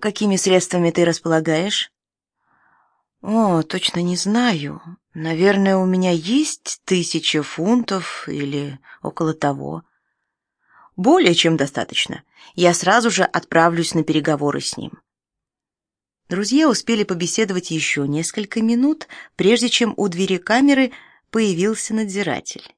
Какими средствами ты располагаешь? О, точно не знаю. Наверное, у меня есть тысяча фунтов или около того. Более чем достаточно. Я сразу же отправлюсь на переговоры с ним. Друзья успели побеседовать еще несколько минут, прежде чем у двери камеры появился надзиратель.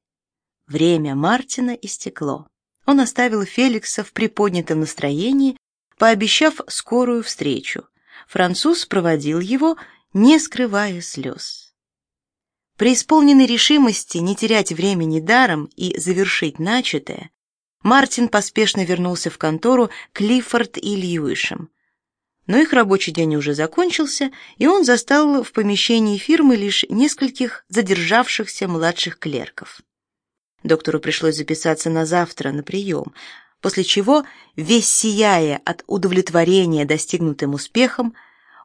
Время Мартина истекло. Он оставил Феликса в приподнятом настроении, пообещав скорую встречу. Француз проводил его, не скрывая слез. При исполненной решимости не терять времени даром и завершить начатое, Мартин поспешно вернулся в контору Клиффорд и Льюишем. Но их рабочий день уже закончился, и он застал в помещении фирмы лишь нескольких задержавшихся младших клерков. Доктору пришлось записаться на завтра на прием, после чего, весь сияя от удовлетворения достигнутым успехом,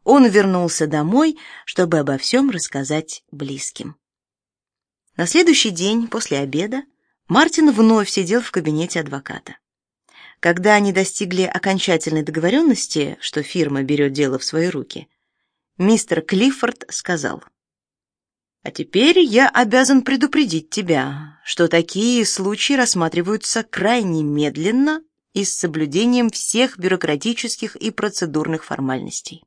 он вернулся домой, чтобы обо всем рассказать близким. На следующий день после обеда Мартин вновь сидел в кабинете адвоката. Когда они достигли окончательной договоренности, что фирма берет дело в свои руки, мистер Клиффорд сказал: "А теперь я обязан предупредить тебя, что такие случаи рассматриваются крайне медленно и с соблюдением всех бюрократических и процедурных формальностей.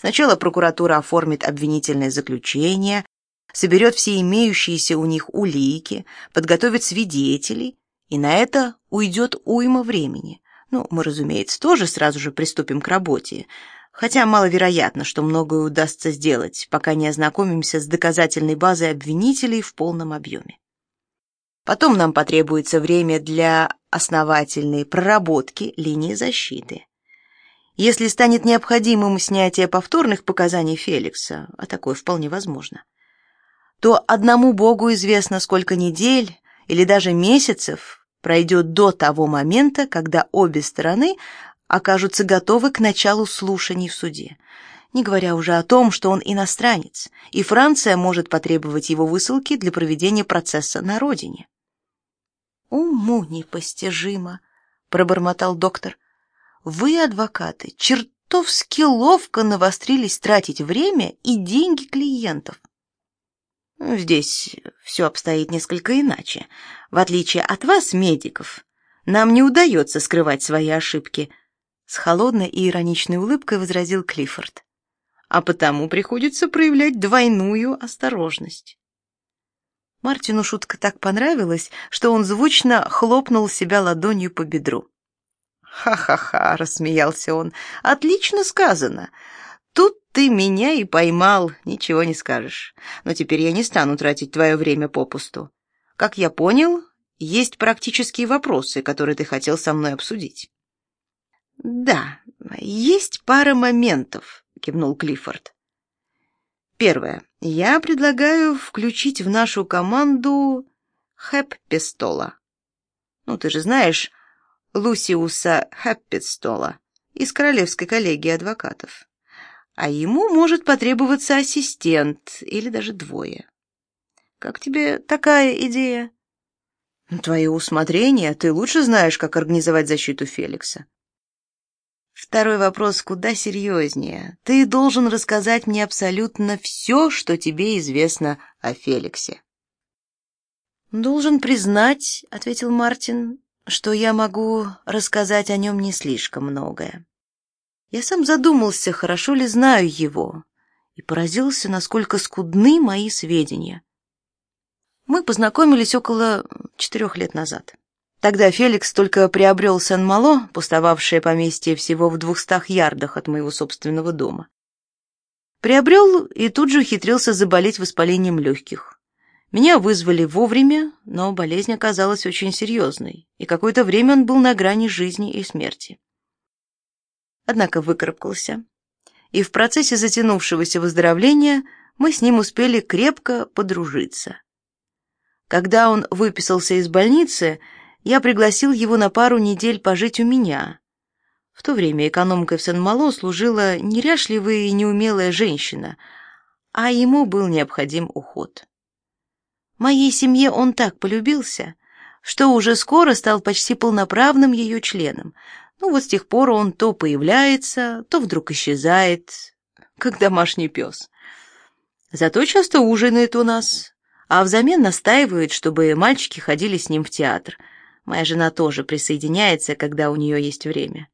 Сначала прокуратура оформит обвинительное заключение, соберет все имеющиеся у них улики, подготовит свидетелей, и на это уйдет уйма времени. Ну, мы, разумеется, тоже сразу же приступим к работе, хотя маловероятно, что многое удастся сделать, пока не ознакомимся с доказательной базой обвинителей в полном объеме. Потом нам потребуется время для основательной проработки линии защиты. Если станет необходимым снятие повторных показаний Феликса, а такое вполне возможно, то одному Богу известно, сколько недель или даже месяцев пройдет до того момента, когда обе стороны окажутся готовы к началу слушаний в суде. Не говоря уже о том, что он иностранец, и Франция может потребовать его высылки для проведения процесса на родине. Уму непостижимо, пробормотал доктор. Вы, адвокаты, чертовски ловко навострились тратить время и деньги клиентов. Здесь все обстоит несколько иначе. В отличие от вас, медиков, нам не удается скрывать свои ошибки, с холодной и ироничной улыбкой возразил Клиффорд. А потому приходится проявлять двойную осторожность. Мартину шутка так понравилась, что он звучно хлопнул себя ладонью по бедру. «Ха-ха-ха!» — рассмеялся он. «Отлично сказано. Тут ты меня и поймал, ничего не скажешь. Но теперь я не стану тратить твое время попусту. Как я понял, есть практические вопросы, которые ты хотел со мной обсудить. Да, есть пара моментов, кивнул Клиффорд. Первое. Я предлагаю включить в нашу команду Хэппистола. Ну, ты же знаешь Лусиуса Хэппистола из Королевской коллегии адвокатов а ему может потребоваться ассистент или даже двое. Как тебе такая идея? Твое усмотрение, ты лучше знаешь, как организовать защиту Феликса. Второй вопрос куда серьезнее. Ты должен рассказать мне абсолютно все, что тебе известно о Феликсе. Должен признать, ответил Мартин, что я могу рассказать о нем не слишком многое. Я сам задумался, хорошо ли знаю его, и поразился, насколько скудны мои сведения. Мы познакомились около четырех лет назад. Тогда Феликс только приобрел Сен-Мало, пустовавшее поместье всего в двухстах ярдах от моего собственного дома. Приобрел и тут же ухитрился заболеть воспалением легких. Меня вызвали вовремя, но болезнь оказалась очень серьезной, и какое-то время он был на грани жизни и смерти однако выкарабкался. И в процессе затянувшегося выздоровления мы с ним успели крепко подружиться. Когда он выписался из больницы, я пригласил его на пару недель пожить у меня. В то время экономкой в Сен-Мало служила неряшливая и неумелая женщина, а ему был необходим уход. Моей семье он так полюбился, что уже скоро стал почти полноправным ее членом, Ну вот с тех пор он то появляется, то вдруг исчезает, как домашний пес. Зато часто ужинает у нас, а взамен настаивает, чтобы мальчики ходили с ним в театр. Моя жена тоже присоединяется, когда у нее есть время.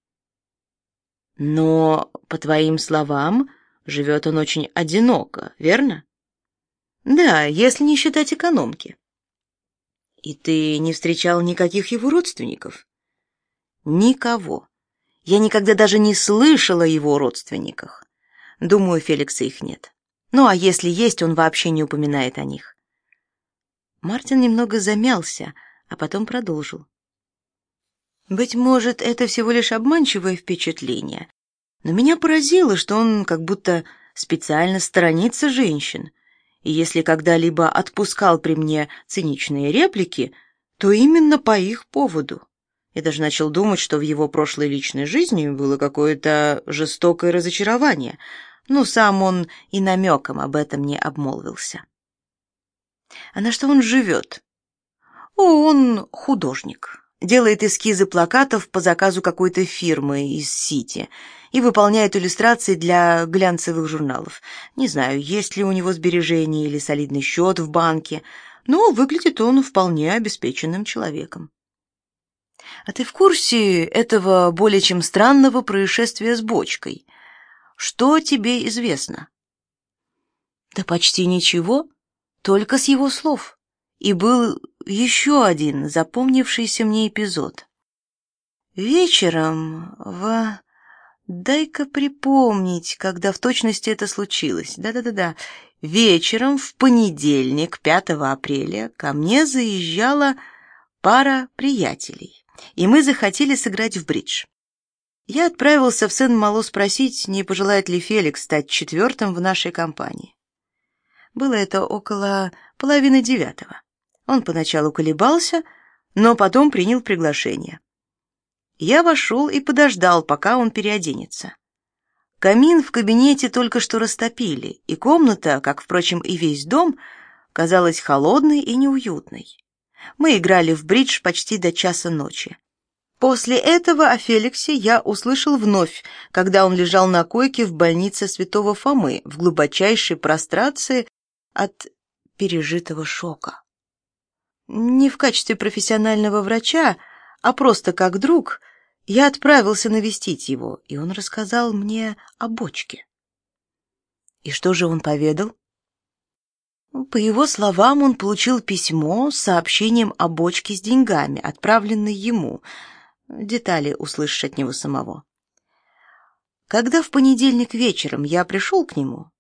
Но, по твоим словам, живет он очень одиноко, верно? Да, если не считать экономки. И ты не встречал никаких его родственников? Никого. Я никогда даже не слышала о его родственниках. Думаю, Феликса их нет. Ну а если есть, он вообще не упоминает о них. Мартин немного замялся, а потом продолжил. Быть может, это всего лишь обманчивое впечатление, но меня поразило, что он как будто специально сторонится женщин. И если когда-либо отпускал при мне циничные реплики, то именно по их поводу. Я даже начал думать, что в его прошлой личной жизни было какое-то жестокое разочарование, но сам он и намеком об этом не обмолвился. А на что он живет? Он художник. Делает эскизы плакатов по заказу какой-то фирмы из Сити и выполняет иллюстрации для глянцевых журналов. Не знаю, есть ли у него сбережения или солидный счет в банке, но выглядит он вполне обеспеченным человеком. А ты в курсе этого более чем странного происшествия с бочкой? Что тебе известно? Да почти ничего, только с его слов. И был еще один запомнившийся мне эпизод. Вечером в... Дай-ка припомнить, когда в точности это случилось. Да-да-да-да. Вечером в понедельник, 5 апреля, ко мне заезжала пара приятелей, и мы захотели сыграть в бридж. Я отправился в Сен-Мало спросить, не пожелает ли Феликс стать четвертым в нашей компании. Было это около половины девятого. Он поначалу колебался, но потом принял приглашение. Я вошел и подождал, пока он переоденется. Камин в кабинете только что растопили, и комната, как, впрочем, и весь дом, казалась холодной и неуютной. Мы играли в бридж почти до часа ночи. После этого о Феликсе я услышал вновь, когда он лежал на койке в больнице Святого Фомы в глубочайшей прострации от пережитого шока. Не в качестве профессионального врача, а просто как друг, я отправился навестить его, и он рассказал мне о бочке. И что же он поведал? По его словам, он получил письмо с сообщением о бочке с деньгами, отправленной ему. Детали услышишь от него самого. Когда в понедельник вечером я пришел к нему,